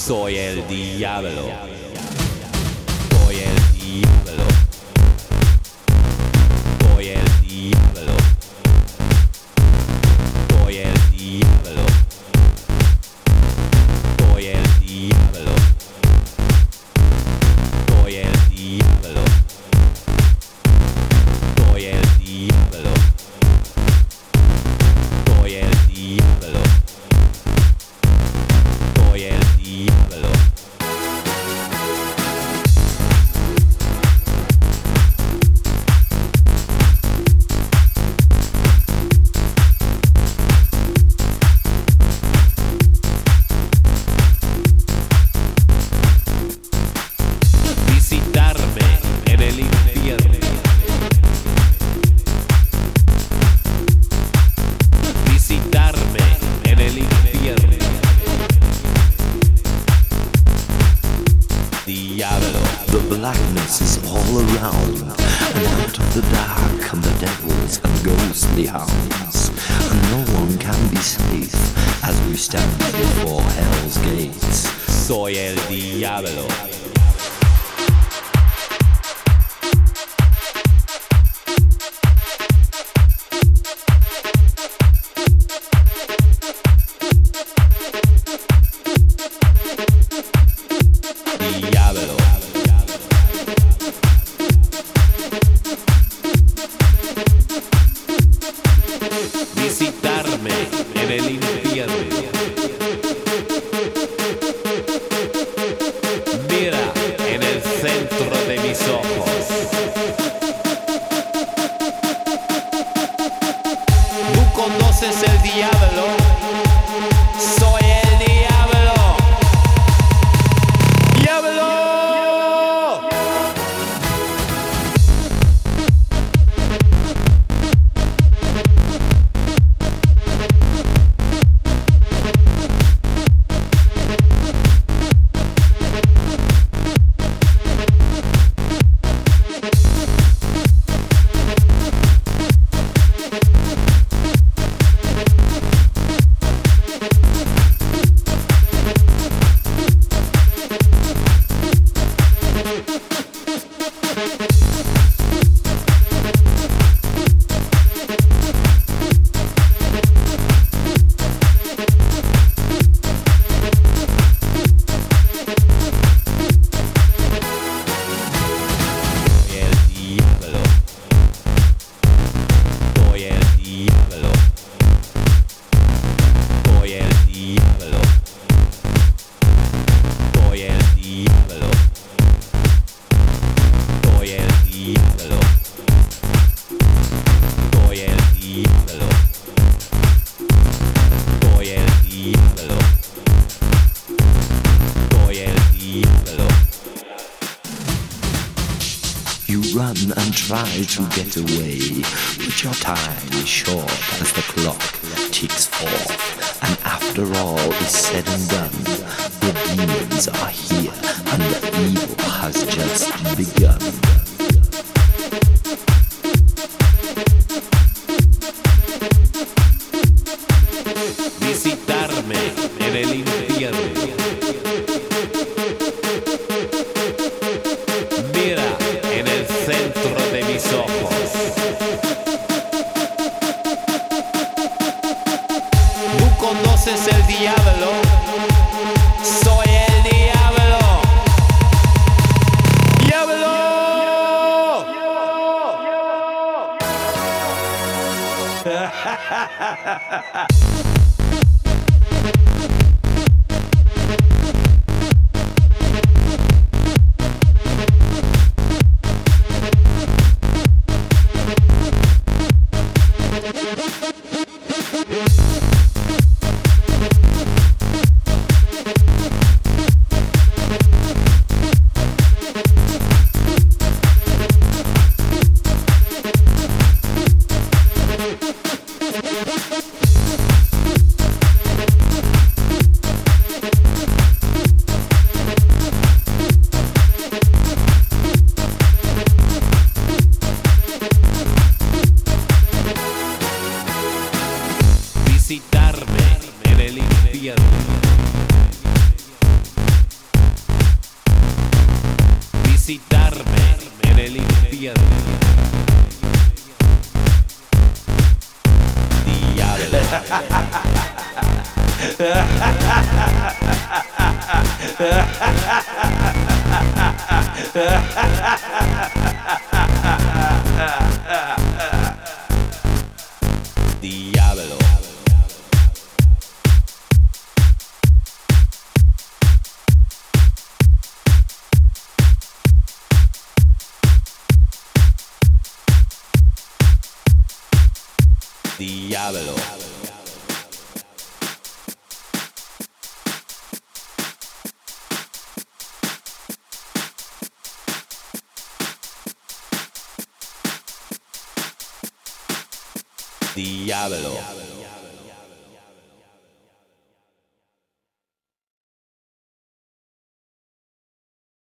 Soy el diablo. Blackness is all around, and out of the dark come the devils and ghostly hounds. And no one can be safe as we stand before hell's gates. Soy el diablo. You run and try to get away, but your time is short as the clock ticks forth. And after all is said and done, the demons are here and the evil has just begun. visitarme en el infierno. conoces el diablo, soy el diablo. ¡Diablo! feliz día de... Día de la... Diablo. Diablo.